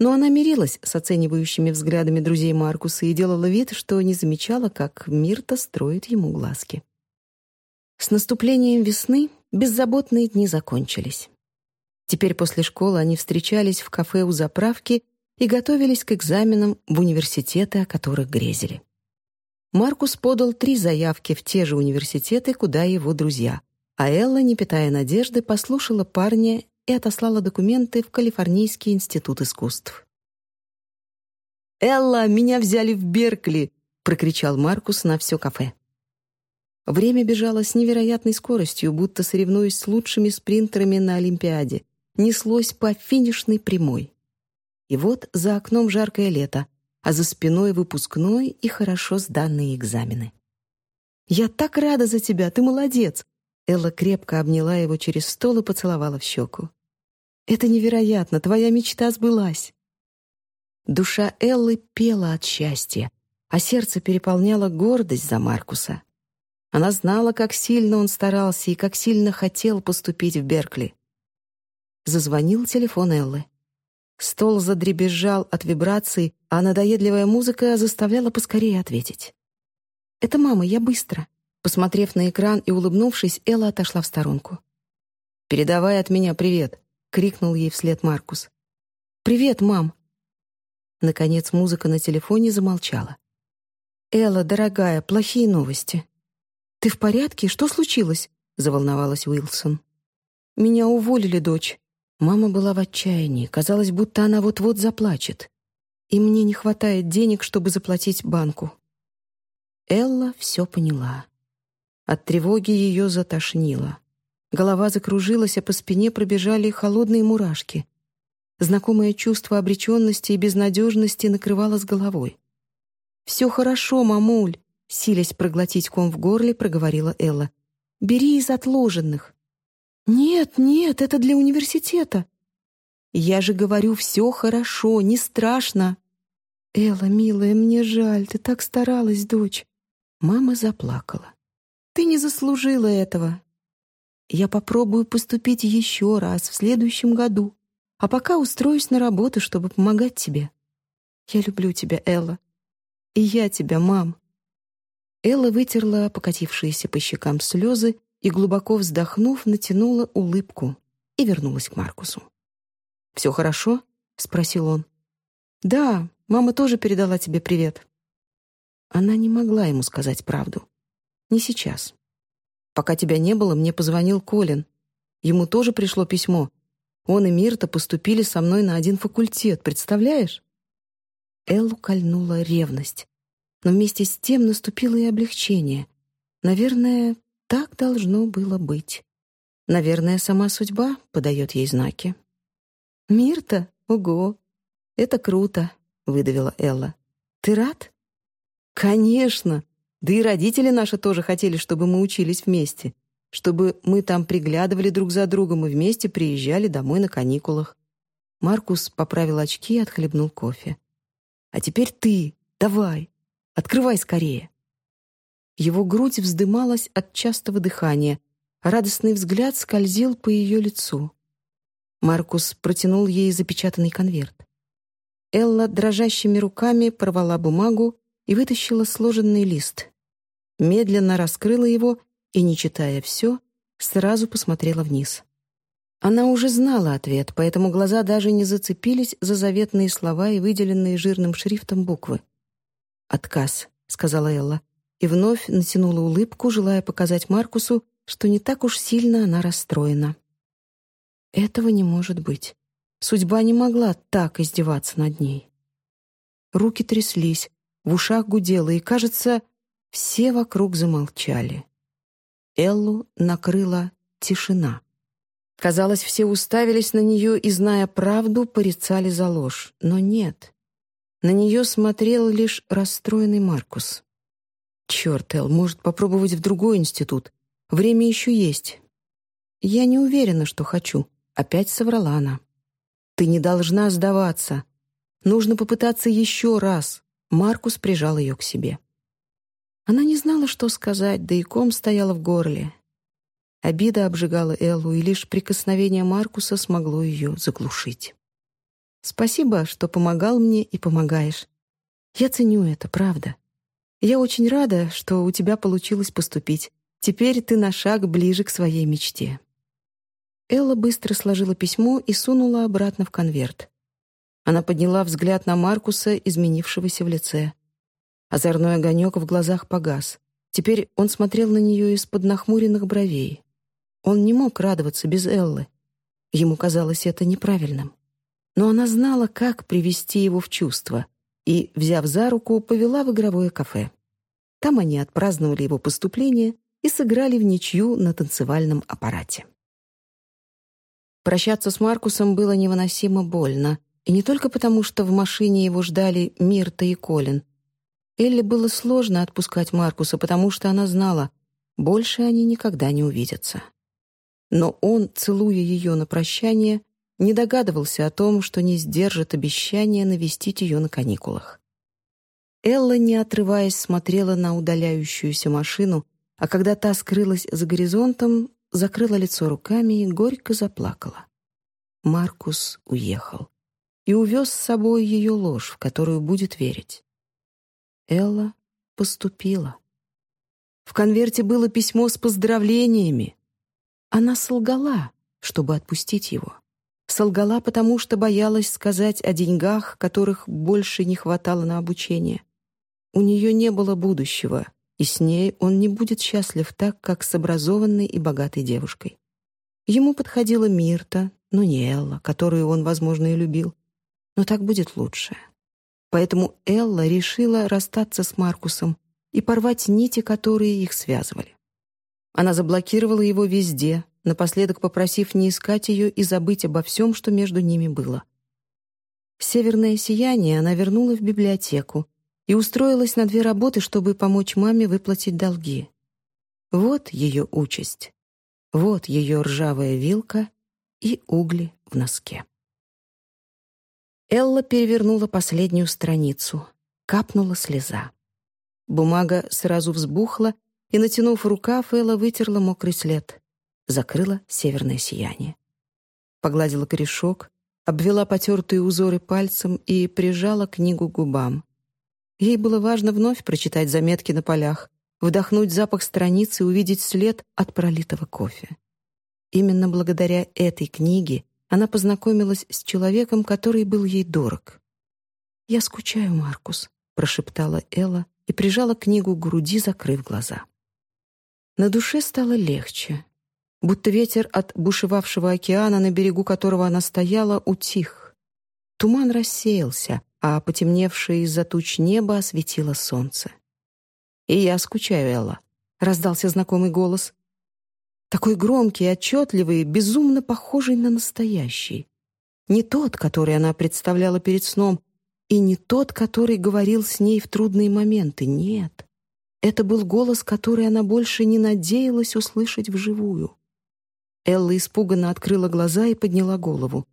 Но она мирилась с оценивающими взглядами друзей Маркуса и делала вид, что не замечала, как Мирта строит ему глазки. С наступлением весны беззаботные дни закончились. Теперь после школы они встречались в кафе у заправки и готовились к экзаменам в университеты, о которых грезили. Маркус подал три заявки в те же университеты, куда его друзья, а Элла, не питая надежды, послушала парня и отослала документы в Калифорнийский институт искусств. «Элла, меня взяли в Беркли!» — прокричал Маркус на все кафе. Время бежало с невероятной скоростью, будто соревнуясь с лучшими спринтерами на Олимпиаде. Неслось по финишной прямой. И вот за окном жаркое лето, а за спиной выпускной и хорошо сданные экзамены. «Я так рада за тебя, ты молодец!» Элла крепко обняла его через стол и поцеловала в щеку. «Это невероятно, твоя мечта сбылась!» Душа Эллы пела от счастья, а сердце переполняло гордость за Маркуса. Она знала, как сильно он старался и как сильно хотел поступить в Беркли. Зазвонил телефон Эллы. Стол задребезжал от вибраций, а надоедливая музыка заставляла поскорее ответить. «Это мама, я быстро». Посмотрев на экран и улыбнувшись, Элла отошла в сторонку. «Передавай от меня привет», — крикнул ей вслед Маркус. «Привет, мам». Наконец музыка на телефоне замолчала. «Элла, дорогая, плохие новости». «Ты в порядке? Что случилось?» — заволновалась Уилсон. «Меня уволили, дочь. Мама была в отчаянии, казалось, будто она вот-вот заплачет. И мне не хватает денег, чтобы заплатить банку. Элла все поняла. От тревоги ее затошнило. Голова закружилась, а по спине пробежали холодные мурашки. Знакомое чувство обреченности и безнадежности накрывало с головой. «Все хорошо, мамуль», — силясь проглотить ком в горле, проговорила Элла. «Бери из отложенных. «Нет, нет, это для университета». «Я же говорю, все хорошо, не страшно». «Элла, милая, мне жаль, ты так старалась, дочь». Мама заплакала. «Ты не заслужила этого. Я попробую поступить еще раз в следующем году, а пока устроюсь на работу, чтобы помогать тебе. Я люблю тебя, Элла. И я тебя, мам». Элла вытерла покатившиеся по щекам слезы и, глубоко вздохнув, натянула улыбку и вернулась к Маркусу. «Все хорошо?» — спросил он. «Да, мама тоже передала тебе привет». Она не могла ему сказать правду. Не сейчас. Пока тебя не было, мне позвонил Колин. Ему тоже пришло письмо. Он и Мирта поступили со мной на один факультет, представляешь? Эллу кольнула ревность. Но вместе с тем наступило и облегчение. Наверное, так должно было быть. Наверное, сама судьба подает ей знаки. «Мирта? Ого! Это круто!» — выдавила Элла. «Ты рад?» «Конечно! Да и родители наши тоже хотели, чтобы мы учились вместе, чтобы мы там приглядывали друг за другом и вместе приезжали домой на каникулах». Маркус поправил очки и отхлебнул кофе. «А теперь ты, давай, открывай скорее». Его грудь вздымалась от частого дыхания, радостный взгляд скользил по ее лицу. Маркус протянул ей запечатанный конверт. Элла дрожащими руками порвала бумагу и вытащила сложенный лист. Медленно раскрыла его и, не читая все, сразу посмотрела вниз. Она уже знала ответ, поэтому глаза даже не зацепились за заветные слова и выделенные жирным шрифтом буквы. «Отказ», — сказала Элла и вновь натянула улыбку, желая показать Маркусу, что не так уж сильно она расстроена. Этого не может быть. Судьба не могла так издеваться над ней. Руки тряслись, в ушах гудело, и, кажется, все вокруг замолчали. Эллу накрыла тишина. Казалось, все уставились на нее и, зная правду, порицали за ложь. Но нет. На нее смотрел лишь расстроенный Маркус. «Черт, Эл, может попробовать в другой институт. Время еще есть». «Я не уверена, что хочу», — опять соврала она. «Ты не должна сдаваться. Нужно попытаться еще раз». Маркус прижал ее к себе. Она не знала, что сказать, да и ком стояла в горле. Обида обжигала Эллу, и лишь прикосновение Маркуса смогло ее заглушить. «Спасибо, что помогал мне и помогаешь. Я ценю это, правда. Я очень рада, что у тебя получилось поступить. Теперь ты на шаг ближе к своей мечте». Элла быстро сложила письмо и сунула обратно в конверт. Она подняла взгляд на Маркуса, изменившегося в лице. Озорной огонек в глазах погас. Теперь он смотрел на нее из-под нахмуренных бровей. Он не мог радоваться без Эллы. Ему казалось это неправильным. Но она знала, как привести его в чувство, и, взяв за руку, повела в игровое кафе. Там они отпраздновали его поступление и сыграли в ничью на танцевальном аппарате. Прощаться с Маркусом было невыносимо больно, и не только потому, что в машине его ждали Мирта и Колин. Элли было сложно отпускать Маркуса, потому что она знала, больше они никогда не увидятся. Но он, целуя ее на прощание, не догадывался о том, что не сдержит обещания навестить ее на каникулах. Элла, не отрываясь, смотрела на удаляющуюся машину, а когда та скрылась за горизонтом, закрыла лицо руками и горько заплакала. Маркус уехал и увез с собой ее ложь, в которую будет верить. Элла поступила. В конверте было письмо с поздравлениями. Она солгала, чтобы отпустить его. Солгала, потому что боялась сказать о деньгах, которых больше не хватало на обучение. У нее не было будущего, и с ней он не будет счастлив так, как с образованной и богатой девушкой. Ему подходила Мирта, но не Элла, которую он, возможно, и любил. Но так будет лучше. Поэтому Элла решила расстаться с Маркусом и порвать нити, которые их связывали. Она заблокировала его везде, напоследок попросив не искать ее и забыть обо всем, что между ними было. Северное сияние она вернула в библиотеку, и устроилась на две работы, чтобы помочь маме выплатить долги. Вот ее участь. Вот ее ржавая вилка и угли в носке. Элла перевернула последнюю страницу. Капнула слеза. Бумага сразу взбухла, и, натянув рукав, Элла вытерла мокрый след. Закрыла северное сияние. Погладила корешок, обвела потертые узоры пальцем и прижала книгу к губам. Ей было важно вновь прочитать заметки на полях, вдохнуть запах страниц и увидеть след от пролитого кофе. Именно благодаря этой книге она познакомилась с человеком, который был ей дорог. «Я скучаю, Маркус», — прошептала Элла и прижала книгу к груди, закрыв глаза. На душе стало легче, будто ветер от бушевавшего океана, на берегу которого она стояла, утих. Туман рассеялся, а потемневшее из-за туч небо осветило солнце. «И я скучаю, Элла», — раздался знакомый голос. Такой громкий, отчетливый, безумно похожий на настоящий. Не тот, который она представляла перед сном, и не тот, который говорил с ней в трудные моменты, нет. Это был голос, который она больше не надеялась услышать вживую. Элла испуганно открыла глаза и подняла голову.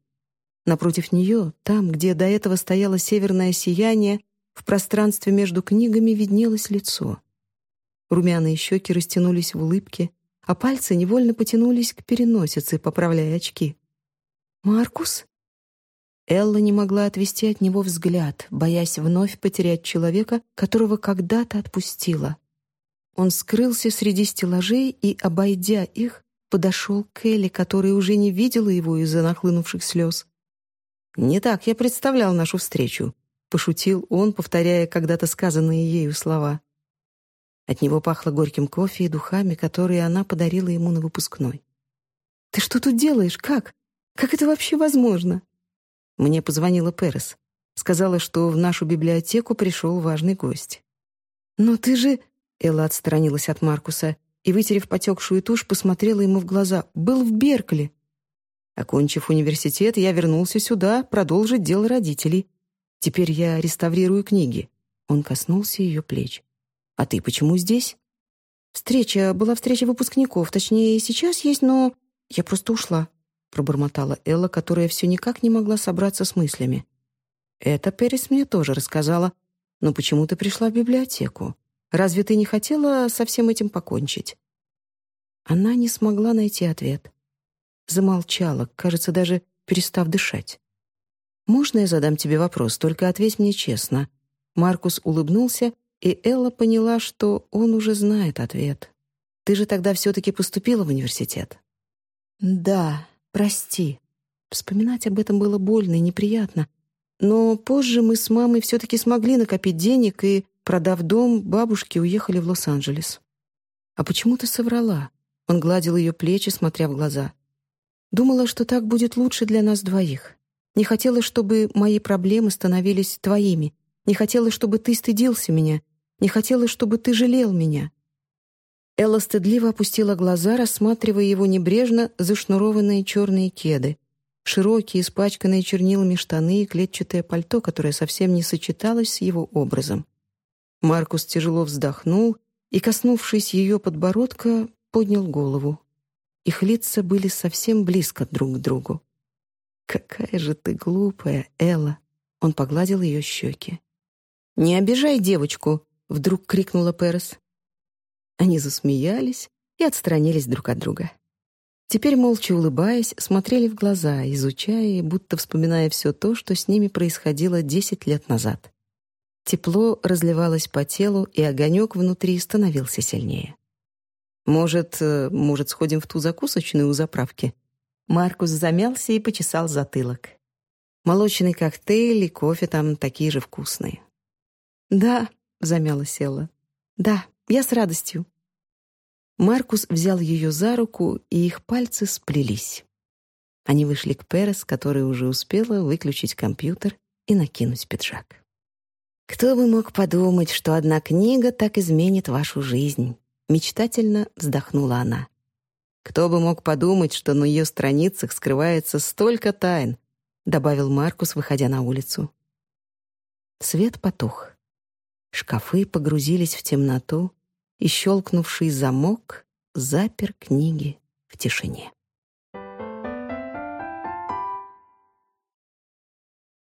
Напротив нее, там, где до этого стояло северное сияние, в пространстве между книгами виднелось лицо. Румяные щеки растянулись в улыбке, а пальцы невольно потянулись к переносице, поправляя очки. «Маркус?» Элла не могла отвести от него взгляд, боясь вновь потерять человека, которого когда-то отпустила. Он скрылся среди стеллажей и, обойдя их, подошел к Элли, которая уже не видела его из-за нахлынувших слез. «Не так я представлял нашу встречу», — пошутил он, повторяя когда-то сказанные ею слова. От него пахло горьким кофе и духами, которые она подарила ему на выпускной. «Ты что тут делаешь? Как? Как это вообще возможно?» Мне позвонила Перес. Сказала, что в нашу библиотеку пришел важный гость. «Но ты же...» — Элла отстранилась от Маркуса и, вытерев потекшую тушь, посмотрела ему в глаза. «Был в Беркли. Окончив университет, я вернулся сюда продолжить дело родителей. Теперь я реставрирую книги. Он коснулся ее плеч. А ты почему здесь? Встреча, была встреча выпускников, точнее, сейчас есть, но я просто ушла, пробормотала Элла, которая все никак не могла собраться с мыслями. Это Перес мне тоже рассказала. Но почему ты пришла в библиотеку? Разве ты не хотела со всем этим покончить? Она не смогла найти ответ замолчала, кажется, даже перестав дышать. «Можно я задам тебе вопрос? Только ответь мне честно». Маркус улыбнулся, и Элла поняла, что он уже знает ответ. Ты же тогда все-таки поступила в университет. Да, прости. Вспоминать об этом было больно и неприятно. Но позже мы с мамой все-таки смогли накопить денег и, продав дом, бабушки уехали в Лос-Анджелес. А почему ты соврала? Он гладил ее плечи, смотря в глаза. Думала, что так будет лучше для нас двоих. Не хотела, чтобы мои проблемы становились твоими. Не хотела, чтобы ты стыдился меня. Не хотела, чтобы ты жалел меня. Элла стыдливо опустила глаза, рассматривая его небрежно зашнурованные черные кеды, широкие, испачканные чернилами штаны и клетчатое пальто, которое совсем не сочеталось с его образом. Маркус тяжело вздохнул и, коснувшись ее подбородка, поднял голову. Их лица были совсем близко друг к другу. «Какая же ты глупая, Элла!» Он погладил ее щеки. «Не обижай девочку!» — вдруг крикнула Перес. Они засмеялись и отстранились друг от друга. Теперь, молча улыбаясь, смотрели в глаза, изучая и будто вспоминая все то, что с ними происходило десять лет назад. Тепло разливалось по телу, и огонек внутри становился сильнее. Может, э, может, сходим в ту закусочную у заправки?» Маркус замялся и почесал затылок. Молочный коктейль и кофе там такие же вкусные. «Да», — замялась Элла. «Да, я с радостью». Маркус взял ее за руку, и их пальцы сплелись. Они вышли к Перес, которая уже успела выключить компьютер и накинуть пиджак. «Кто бы мог подумать, что одна книга так изменит вашу жизнь?» Мечтательно вздохнула она. «Кто бы мог подумать, что на ее страницах скрывается столько тайн», добавил Маркус, выходя на улицу. Свет потух. Шкафы погрузились в темноту, и щелкнувший замок запер книги в тишине.